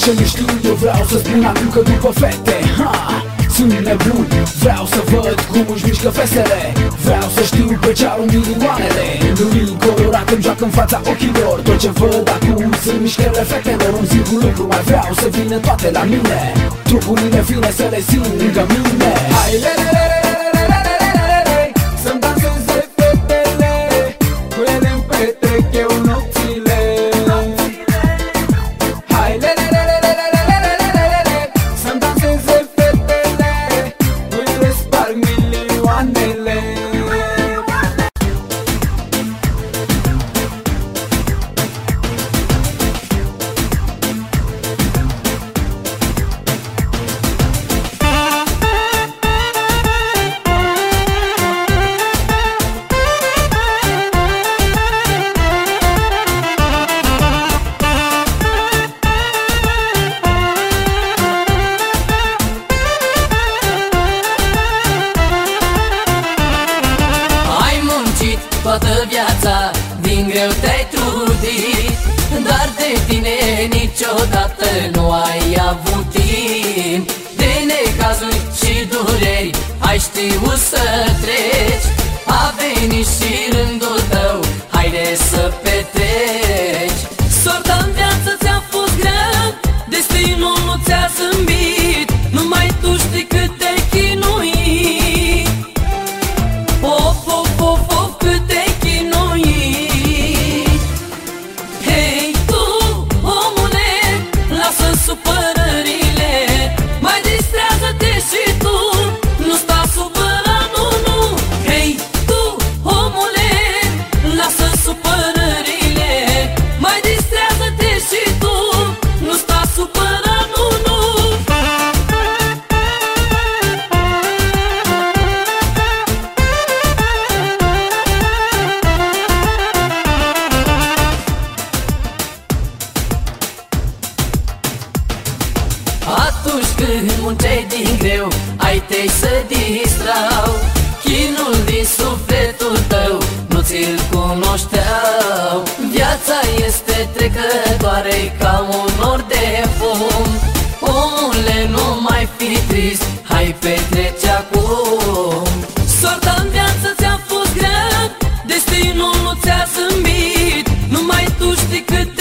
să le știu Eu vreau să spun acum că după fete. Ha, Sunt nebun Vreau să văd cum își mișcă fesele. Vreau să știu pe ce au milioanele. Lumii colorate îmi joacă în fața ochilor. Tot ce văd acum sunt mișcările fetelor. Un singur lucru mai vreau să vină toate la mine. Trupurile fine să le simt lângă mine. Hai, le, le, le, ai știut să treci Atunci când munceai din greu Ai tăi să distrau. Chinul din sufletul tău Nu ți-l cunoșteau. Viața este trecătoare Ca un nor de fum. Omule, nu mai fi trist Hai petrece acum. Soarta în viață ți-a fost grea Destinul nu ți-a zâmbit. Numai tu știi cât